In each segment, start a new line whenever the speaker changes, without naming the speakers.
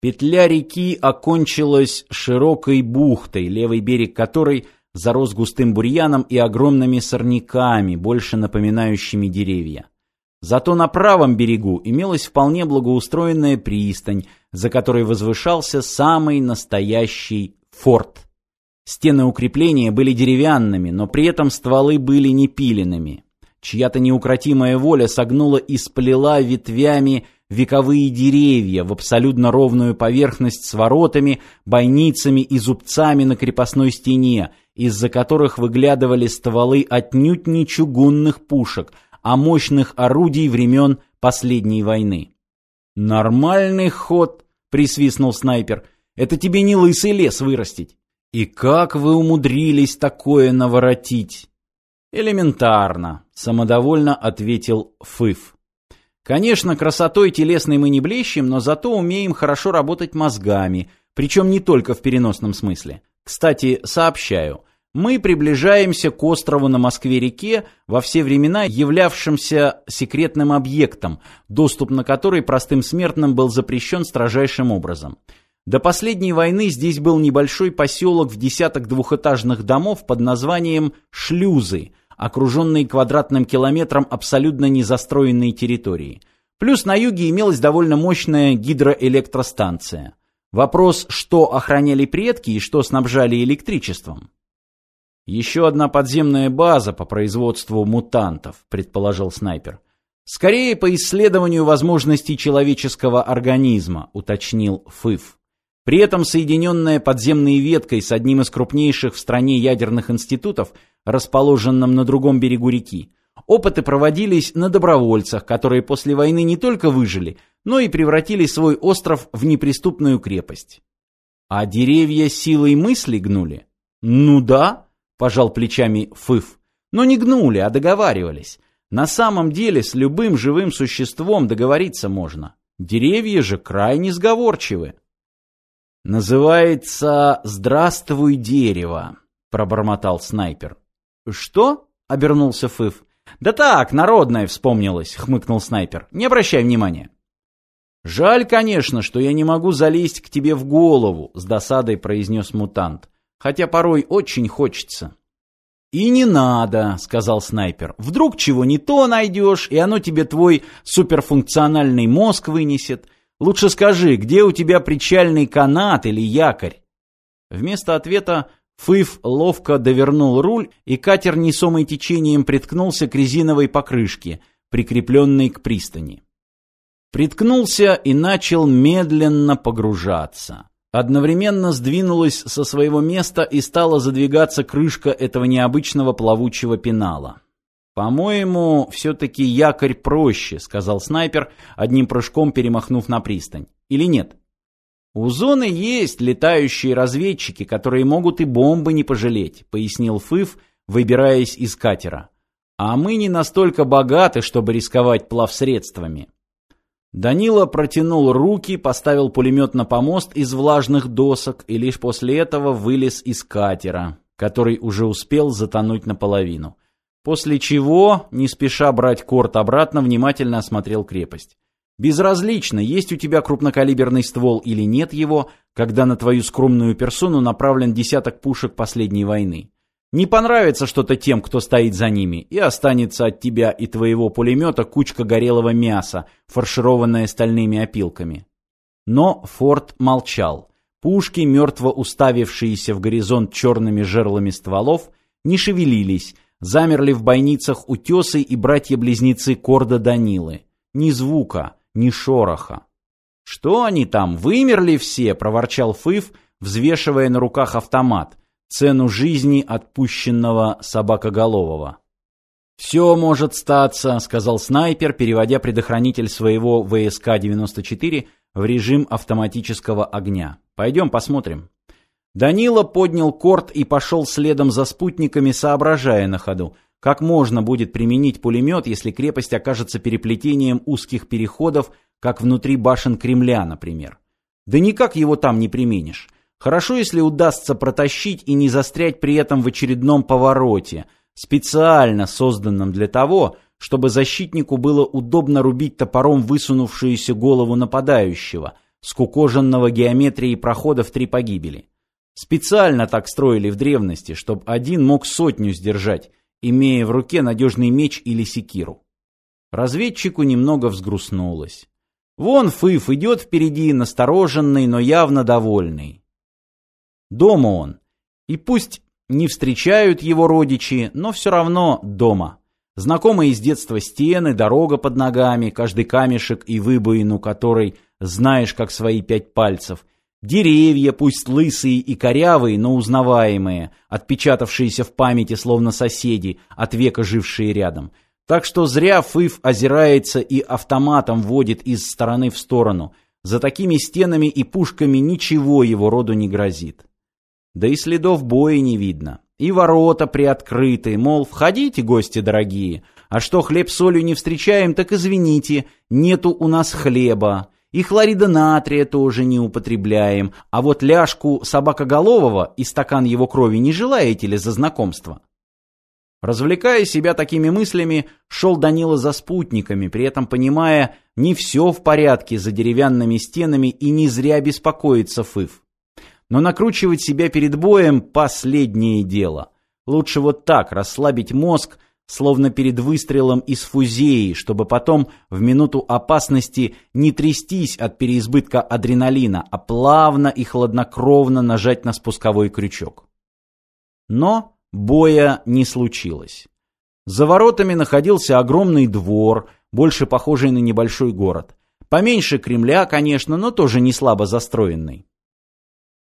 Петля реки окончилась широкой бухтой, левый берег которой зарос густым бурьяном и огромными сорняками, больше напоминающими деревья. Зато на правом берегу имелась вполне благоустроенная пристань, за которой возвышался самый настоящий форт. Стены укрепления были деревянными, но при этом стволы были не пиленными. Чья-то неукротимая воля согнула и сплела ветвями вековые деревья в абсолютно ровную поверхность с воротами, бойницами и зубцами на крепостной стене, из-за которых выглядывали стволы отнюдь не чугунных пушек, а мощных орудий времен последней войны. «Нормальный ход!» — присвистнул снайпер. «Это тебе не лысый лес вырастить!» «И как вы умудрились такое наворотить?» «Элементарно», — самодовольно ответил Фыф. «Конечно, красотой телесной мы не блещем, но зато умеем хорошо работать мозгами, причем не только в переносном смысле. Кстати, сообщаю, мы приближаемся к острову на Москве-реке, во все времена являвшимся секретным объектом, доступ на который простым смертным был запрещен строжайшим образом. До последней войны здесь был небольшой поселок в десяток двухэтажных домов под названием Шлюзы, окруженный квадратным километром абсолютно незастроенной территории. Плюс на юге имелась довольно мощная гидроэлектростанция. Вопрос, что охраняли предки и что снабжали электричеством. Еще одна подземная база по производству мутантов, предположил снайпер. Скорее по исследованию возможностей человеческого организма, уточнил Фыф. При этом соединенная подземной веткой с одним из крупнейших в стране ядерных институтов, расположенным на другом берегу реки, опыты проводились на добровольцах, которые после войны не только выжили, но и превратили свой остров в неприступную крепость. А деревья силой мысли гнули? Ну да, пожал плечами Фыф. Но не гнули, а договаривались. На самом деле с любым живым существом договориться можно. Деревья же крайне сговорчивы. «Называется «Здравствуй, дерево», — пробормотал снайпер. «Что?» — обернулся Фыф. «Да так, народное вспомнилось», — хмыкнул снайпер. «Не обращай внимания». «Жаль, конечно, что я не могу залезть к тебе в голову», — с досадой произнес мутант. «Хотя порой очень хочется». «И не надо», — сказал снайпер. «Вдруг чего не то найдешь, и оно тебе твой суперфункциональный мозг вынесет». Лучше скажи, где у тебя причальный канат или якорь?» Вместо ответа Фыф ловко довернул руль, и катер несомый течением приткнулся к резиновой покрышке, прикрепленной к пристани. Приткнулся и начал медленно погружаться. Одновременно сдвинулась со своего места и стала задвигаться крышка этого необычного плавучего пенала. «По-моему, все-таки якорь проще», — сказал снайпер, одним прыжком перемахнув на пристань. «Или нет?» «У зоны есть летающие разведчики, которые могут и бомбы не пожалеть», — пояснил Фыф, выбираясь из катера. «А мы не настолько богаты, чтобы рисковать плавсредствами». Данила протянул руки, поставил пулемет на помост из влажных досок и лишь после этого вылез из катера, который уже успел затонуть наполовину. После чего, не спеша брать корт обратно, внимательно осмотрел крепость. Безразлично, есть у тебя крупнокалиберный ствол или нет его, когда на твою скромную персону направлен десяток пушек последней войны. Не понравится что-то тем, кто стоит за ними, и останется от тебя и твоего пулемета кучка горелого мяса, фаршированная стальными опилками. Но Форд молчал. Пушки, мертво уставившиеся в горизонт черными жерлами стволов, не шевелились, Замерли в бойницах утесы и братья-близнецы Корда Данилы. Ни звука, ни шороха. «Что они там, вымерли все?» — проворчал Фыф, взвешивая на руках автомат. Цену жизни отпущенного собакоголового. «Все может статься», — сказал снайпер, переводя предохранитель своего ВСК-94 в режим автоматического огня. «Пойдем посмотрим». Данила поднял корт и пошел следом за спутниками, соображая на ходу, как можно будет применить пулемет, если крепость окажется переплетением узких переходов, как внутри башен Кремля, например. Да никак его там не применишь. Хорошо, если удастся протащить и не застрять при этом в очередном повороте, специально созданном для того, чтобы защитнику было удобно рубить топором высунувшуюся голову нападающего – скукоженного геометрией прохода в три погибели. Специально так строили в древности, чтобы один мог сотню сдержать, имея в руке надежный меч или секиру. Разведчику немного взгрустнулось. Вон Фыф идет впереди, настороженный, но явно довольный. Дома он. И пусть не встречают его родичи, но все равно дома. Знакомые с детства стены, дорога под ногами, каждый камешек и выбоину которой знаешь как свои пять пальцев. Деревья, пусть лысые и корявые, но узнаваемые, отпечатавшиеся в памяти словно соседи, от века жившие рядом. Так что зря Фыф озирается и автоматом водит из стороны в сторону. За такими стенами и пушками ничего его роду не грозит. Да и следов боя не видно. И ворота приоткрыты, мол, входите, гости дорогие. А что хлеб солью не встречаем, так извините, нету у нас хлеба. И хлорида натрия тоже не употребляем. А вот ляжку собакоголового и стакан его крови не желаете ли за знакомство? Развлекая себя такими мыслями, шел Данила за спутниками, при этом понимая, не все в порядке за деревянными стенами и не зря беспокоится Фыф. Но накручивать себя перед боем – последнее дело. Лучше вот так расслабить мозг, словно перед выстрелом из фузеи, чтобы потом в минуту опасности не трястись от переизбытка адреналина, а плавно и хладнокровно нажать на спусковой крючок. Но боя не случилось. За воротами находился огромный двор, больше похожий на небольшой город. Поменьше Кремля, конечно, но тоже не слабо застроенный.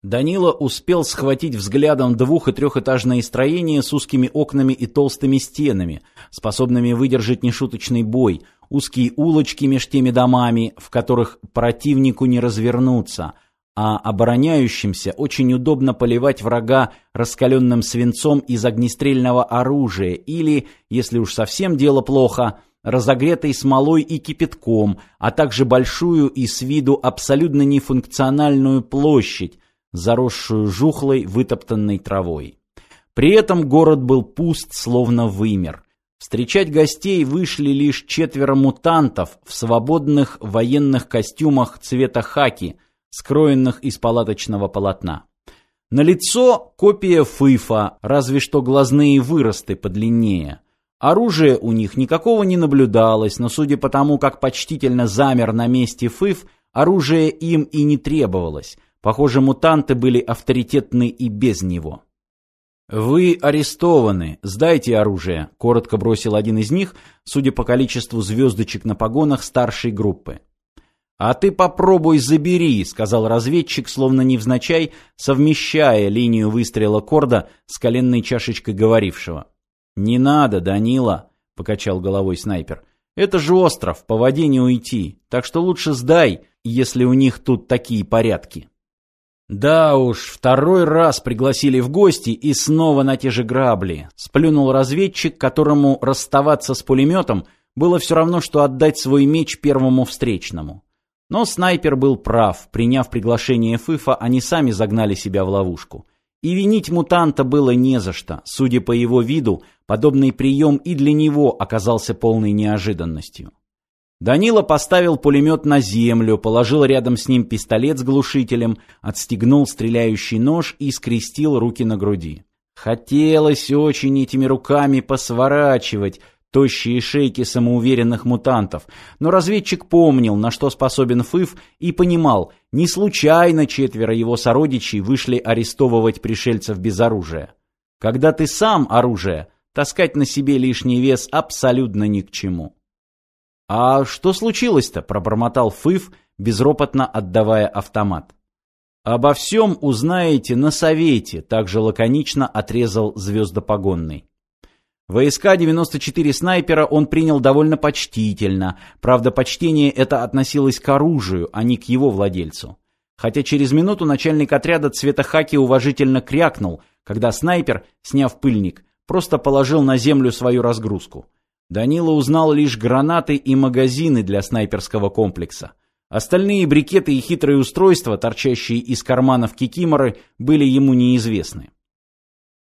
Данила успел схватить взглядом двух- и трехэтажные строения с узкими окнами и толстыми стенами, способными выдержать нешуточный бой, узкие улочки меж теми домами, в которых противнику не развернуться, а обороняющимся очень удобно поливать врага раскаленным свинцом из огнестрельного оружия или, если уж совсем дело плохо, разогретой смолой и кипятком, а также большую и с виду абсолютно нефункциональную площадь, заросшую жухлой, вытоптанной травой. При этом город был пуст, словно вымер. Встречать гостей вышли лишь четверо мутантов в свободных военных костюмах цвета хаки, скроенных из палаточного полотна. На лицо копия фыфа, разве что глазные выросты подлиннее. Оружия у них никакого не наблюдалось, но судя по тому, как почтительно замер на месте фыф, оружие им и не требовалось. Похоже, мутанты были авторитетны и без него. «Вы арестованы. Сдайте оружие», — коротко бросил один из них, судя по количеству звездочек на погонах старшей группы. «А ты попробуй забери», — сказал разведчик, словно невзначай, совмещая линию выстрела Корда с коленной чашечкой говорившего. «Не надо, Данила», — покачал головой снайпер. «Это же остров, по воде не уйти, так что лучше сдай, если у них тут такие порядки». Да уж, второй раз пригласили в гости и снова на те же грабли. Сплюнул разведчик, которому расставаться с пулеметом было все равно, что отдать свой меч первому встречному. Но снайпер был прав, приняв приглашение Фыфа, они сами загнали себя в ловушку. И винить мутанта было не за что. Судя по его виду, подобный прием и для него оказался полной неожиданностью. Данила поставил пулемет на землю, положил рядом с ним пистолет с глушителем, отстегнул стреляющий нож и скрестил руки на груди. Хотелось очень этими руками посворачивать тощие шейки самоуверенных мутантов, но разведчик помнил, на что способен Фыф, и понимал, не случайно четверо его сородичей вышли арестовывать пришельцев без оружия. Когда ты сам оружие, таскать на себе лишний вес абсолютно ни к чему. «А что случилось-то?» – пробормотал Фыф, безропотно отдавая автомат. «Обо всем узнаете на совете», – также лаконично отрезал звездопогонный. Войска 94 снайпера он принял довольно почтительно, правда почтение это относилось к оружию, а не к его владельцу. Хотя через минуту начальник отряда цвета хаки уважительно крякнул, когда снайпер, сняв пыльник, просто положил на землю свою разгрузку. Данила узнал лишь гранаты и магазины для снайперского комплекса. Остальные брикеты и хитрые устройства, торчащие из карманов кикиморы, были ему неизвестны.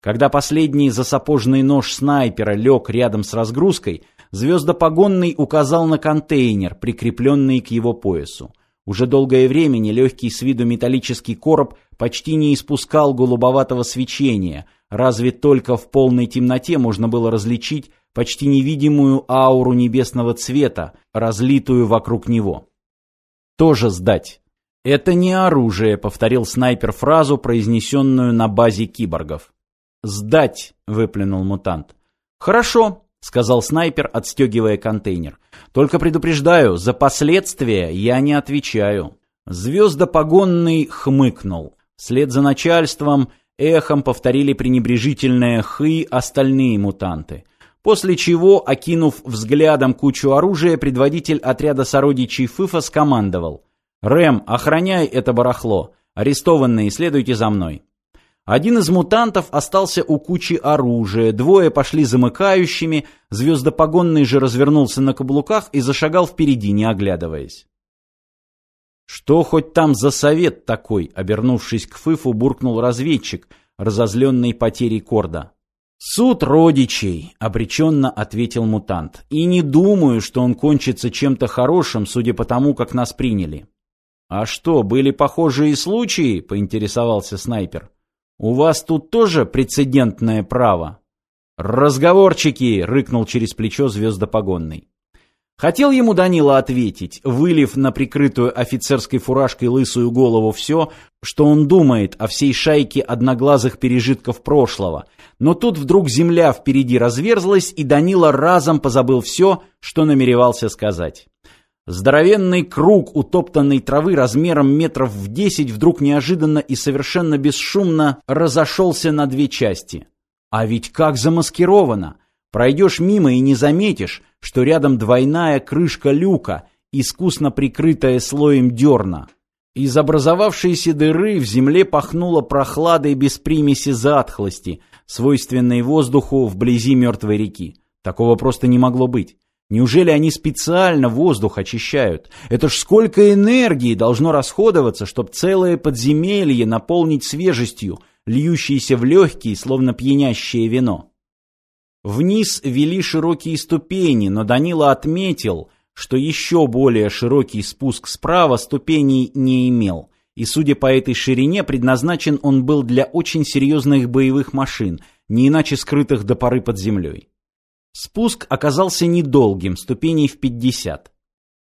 Когда последний засапожный нож снайпера лег рядом с разгрузкой, звездопогонный указал на контейнер, прикрепленный к его поясу. Уже долгое время нелегкий с виду металлический короб почти не испускал голубоватого свечения, разве только в полной темноте можно было различить почти невидимую ауру небесного цвета, разлитую вокруг него. «Тоже сдать». «Это не оружие», — повторил снайпер фразу, произнесенную на базе киборгов. «Сдать», — выплюнул мутант. «Хорошо», — сказал снайпер, отстегивая контейнер. «Только предупреждаю, за последствия я не отвечаю». Звездопогонный хмыкнул. Вслед за начальством эхом повторили пренебрежительное «хы» остальные мутанты. После чего, окинув взглядом кучу оружия, предводитель отряда сородичей Фыфа скомандовал. «Рэм, охраняй это барахло. Арестованные, следуйте за мной». Один из мутантов остался у кучи оружия, двое пошли замыкающими, звездопогонный же развернулся на каблуках и зашагал впереди, не оглядываясь. «Что хоть там за совет такой?» — обернувшись к Фыфу, буркнул разведчик, разозленный потерей корда. «Суд родичей», — обреченно ответил мутант. «И не думаю, что он кончится чем-то хорошим, судя по тому, как нас приняли». «А что, были похожие случаи?» — поинтересовался снайпер. «У вас тут тоже прецедентное право?» «Разговорчики!» — рыкнул через плечо звездопогонный. Хотел ему Данила ответить, вылив на прикрытую офицерской фуражкой лысую голову все, что он думает о всей шайке одноглазых пережитков прошлого. Но тут вдруг земля впереди разверзлась, и Данила разом позабыл все, что намеревался сказать. Здоровенный круг утоптанной травы размером метров в десять вдруг неожиданно и совершенно бесшумно разошелся на две части. А ведь как замаскировано! Пройдешь мимо и не заметишь, что рядом двойная крышка люка, искусно прикрытая слоем дерна. Из образовавшейся дыры в земле пахнуло прохладой без примеси затхлости, свойственной воздуху вблизи мертвой реки. Такого просто не могло быть. Неужели они специально воздух очищают? Это ж сколько энергии должно расходоваться, чтобы целое подземелье наполнить свежестью, льющейся в легкие, словно пьянящее вино. Вниз вели широкие ступени, но Данила отметил, что еще более широкий спуск справа ступеней не имел, и, судя по этой ширине, предназначен он был для очень серьезных боевых машин, не иначе скрытых до поры под землей. Спуск оказался недолгим, ступеней в 50.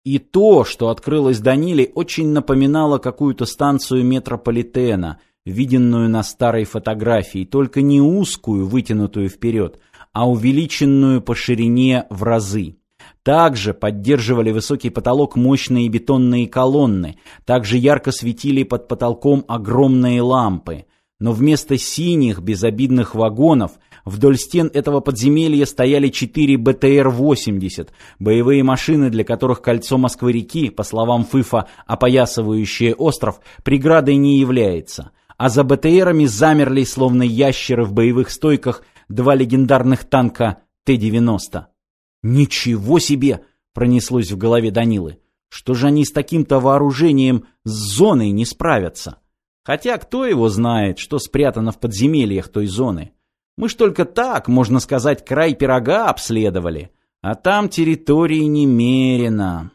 И то, что открылось Даниле, очень напоминало какую-то станцию метрополитена, виденную на старой фотографии, только не узкую, вытянутую вперед, а увеличенную по ширине в разы. Также поддерживали высокий потолок мощные бетонные колонны, также ярко светили под потолком огромные лампы. Но вместо синих безобидных вагонов вдоль стен этого подземелья стояли четыре БТР-80, боевые машины, для которых кольцо Москвы-реки, по словам ФИФа, опоясывающее остров, преградой не является. А за БТРами замерли, словно ящеры в боевых стойках, два легендарных танка Т-90. «Ничего себе!» — пронеслось в голове Данилы. «Что же они с таким-то вооружением с зоной не справятся?» Хотя кто его знает, что спрятано в подземельях той зоны? Мы ж только так, можно сказать, край пирога обследовали, а там территории немерено.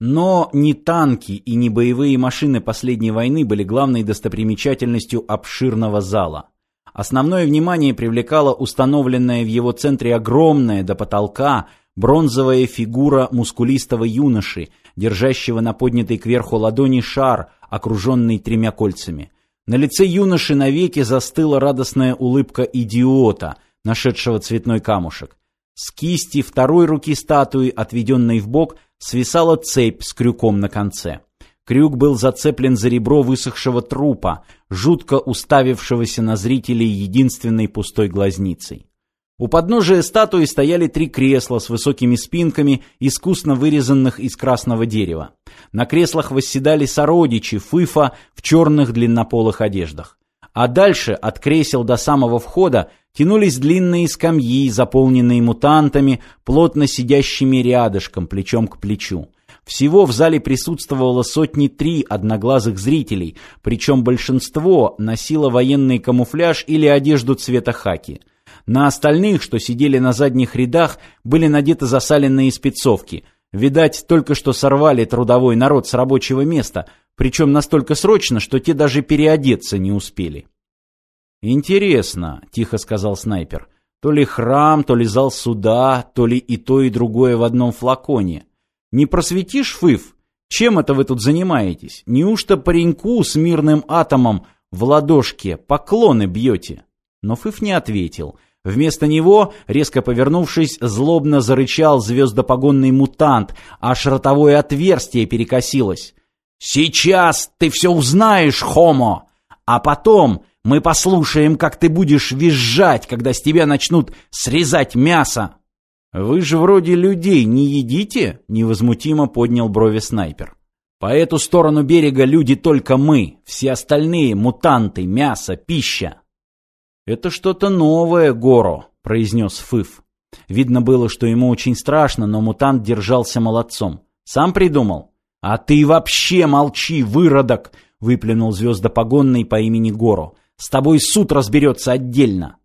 Но ни танки и ни боевые машины последней войны были главной достопримечательностью обширного зала. Основное внимание привлекала установленная в его центре огромная до потолка бронзовая фигура мускулистого юноши, держащего на поднятой кверху ладони шар, окруженный тремя кольцами. На лице юноши навеки застыла радостная улыбка идиота, нашедшего цветной камушек. С кисти второй руки статуи, отведенной в бок, свисала цепь с крюком на конце. Крюк был зацеплен за ребро высохшего трупа, жутко уставившегося на зрителей единственной пустой глазницей. У подножия статуи стояли три кресла с высокими спинками, искусно вырезанных из красного дерева. На креслах восседали сородичи Фыфа в черных длиннополых одеждах. А дальше, от кресел до самого входа, тянулись длинные скамьи, заполненные мутантами, плотно сидящими рядышком, плечом к плечу. Всего в зале присутствовало сотни три одноглазых зрителей, причем большинство носило военный камуфляж или одежду цвета хаки – на остальных, что сидели на задних рядах, были надеты засаленные спецовки. Видать, только что сорвали трудовой народ с рабочего места, причем настолько срочно, что те даже переодеться не успели. «Интересно», — тихо сказал снайпер, — «то ли храм, то ли зал суда, то ли и то, и другое в одном флаконе. Не просветишь, Фыф? Чем это вы тут занимаетесь? Неужто пареньку с мирным атомом в ладошке поклоны бьете?» Но Фыф не ответил — Вместо него, резко повернувшись, злобно зарычал звездопогонный мутант, аж ротовое отверстие перекосилось. «Сейчас ты все узнаешь, Хомо! А потом мы послушаем, как ты будешь визжать, когда с тебя начнут срезать мясо!» «Вы же вроде людей не едите?» — невозмутимо поднял брови снайпер. «По эту сторону берега люди только мы, все остальные — мутанты, мясо, пища!» «Это что-то новое, Горо», — произнес Фыф. Видно было, что ему очень страшно, но мутант держался молодцом. «Сам придумал?» «А ты вообще молчи, выродок!» — выплюнул звездопогонный по имени Горо. «С тобой суд разберется отдельно!»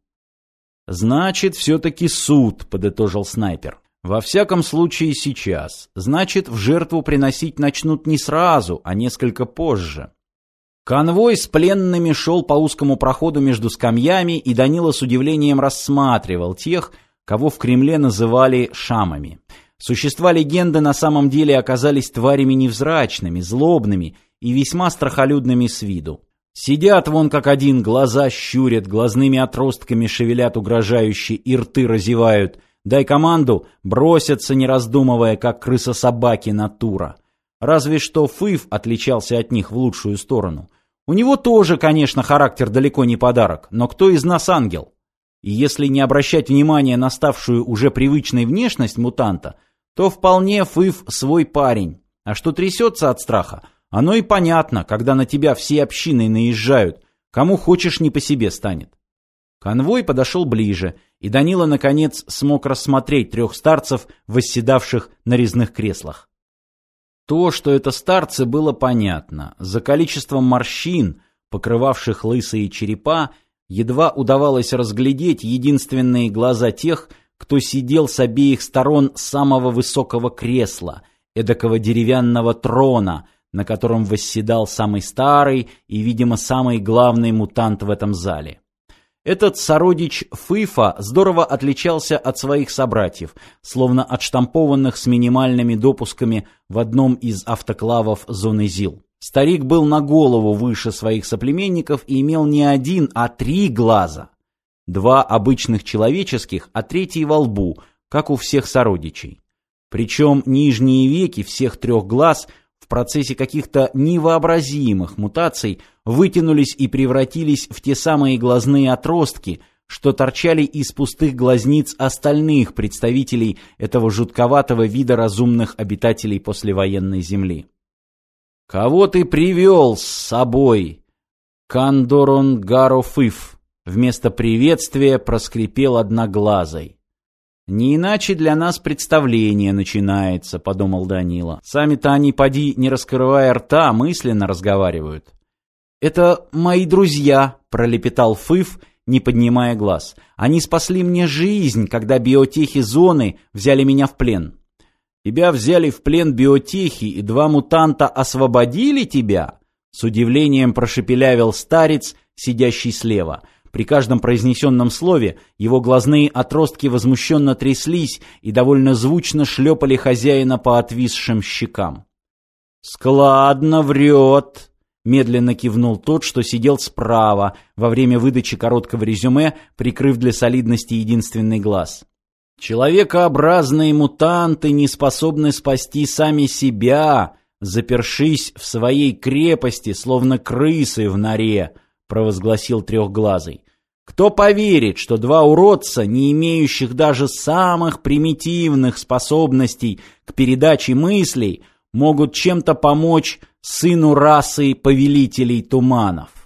«Значит, все-таки суд», — подытожил снайпер. «Во всяком случае сейчас. Значит, в жертву приносить начнут не сразу, а несколько позже». Конвой с пленными шел по узкому проходу между скамьями, и Данила с удивлением рассматривал тех, кого в Кремле называли шамами. Существа легенды на самом деле оказались тварями невзрачными, злобными и весьма страхолюдными с виду. Сидят вон как один, глаза щурят, глазными отростками шевелят угрожающе и рты разевают. Дай команду, бросятся, не раздумывая, как крыса-собаки натура. Разве что Фыв отличался от них в лучшую сторону – у него тоже, конечно, характер далеко не подарок, но кто из нас ангел? И если не обращать внимания на ставшую уже привычной внешность мутанта, то вполне Фыв свой парень. А что трясется от страха, оно и понятно, когда на тебя все общины наезжают, кому хочешь не по себе станет. Конвой подошел ближе, и Данила, наконец, смог рассмотреть трех старцев, восседавших на резных креслах. То, что это старцы, было понятно. За количеством морщин, покрывавших лысые черепа, едва удавалось разглядеть единственные глаза тех, кто сидел с обеих сторон самого высокого кресла, эдакого деревянного трона, на котором восседал самый старый и, видимо, самый главный мутант в этом зале. Этот сородич Фыфа здорово отличался от своих собратьев, словно отштампованных с минимальными допусками в одном из автоклавов зоны ЗИЛ. Старик был на голову выше своих соплеменников и имел не один, а три глаза. Два обычных человеческих, а третий во лбу, как у всех сородичей. Причем нижние веки всех трех глаз в процессе каких-то невообразимых мутаций вытянулись и превратились в те самые глазные отростки, что торчали из пустых глазниц остальных представителей этого жутковатого вида разумных обитателей послевоенной Земли. «Кого ты привел с собой?» «Кандорон Гарофыф», вместо приветствия проскрипел одноглазой. «Не иначе для нас представление начинается», — подумал Данила. «Сами-то они, поди, не раскрывая рта, мысленно разговаривают». «Это мои друзья», — пролепетал Фыф, не поднимая глаз. «Они спасли мне жизнь, когда биотехи зоны взяли меня в плен». «Тебя взяли в плен биотехи, и два мутанта освободили тебя?» С удивлением прошепелявил старец, сидящий слева — при каждом произнесенном слове его глазные отростки возмущенно тряслись и довольно звучно шлепали хозяина по отвисшим щекам. «Складно врет», — медленно кивнул тот, что сидел справа, во время выдачи короткого резюме, прикрыв для солидности единственный глаз. «Человекообразные мутанты не способны спасти сами себя», запершись в своей крепости, словно крысы в норе, провозгласил трехглазый. Кто поверит, что два уродца, не имеющих даже самых примитивных способностей к передаче мыслей, могут чем-то помочь сыну расы повелителей туманов?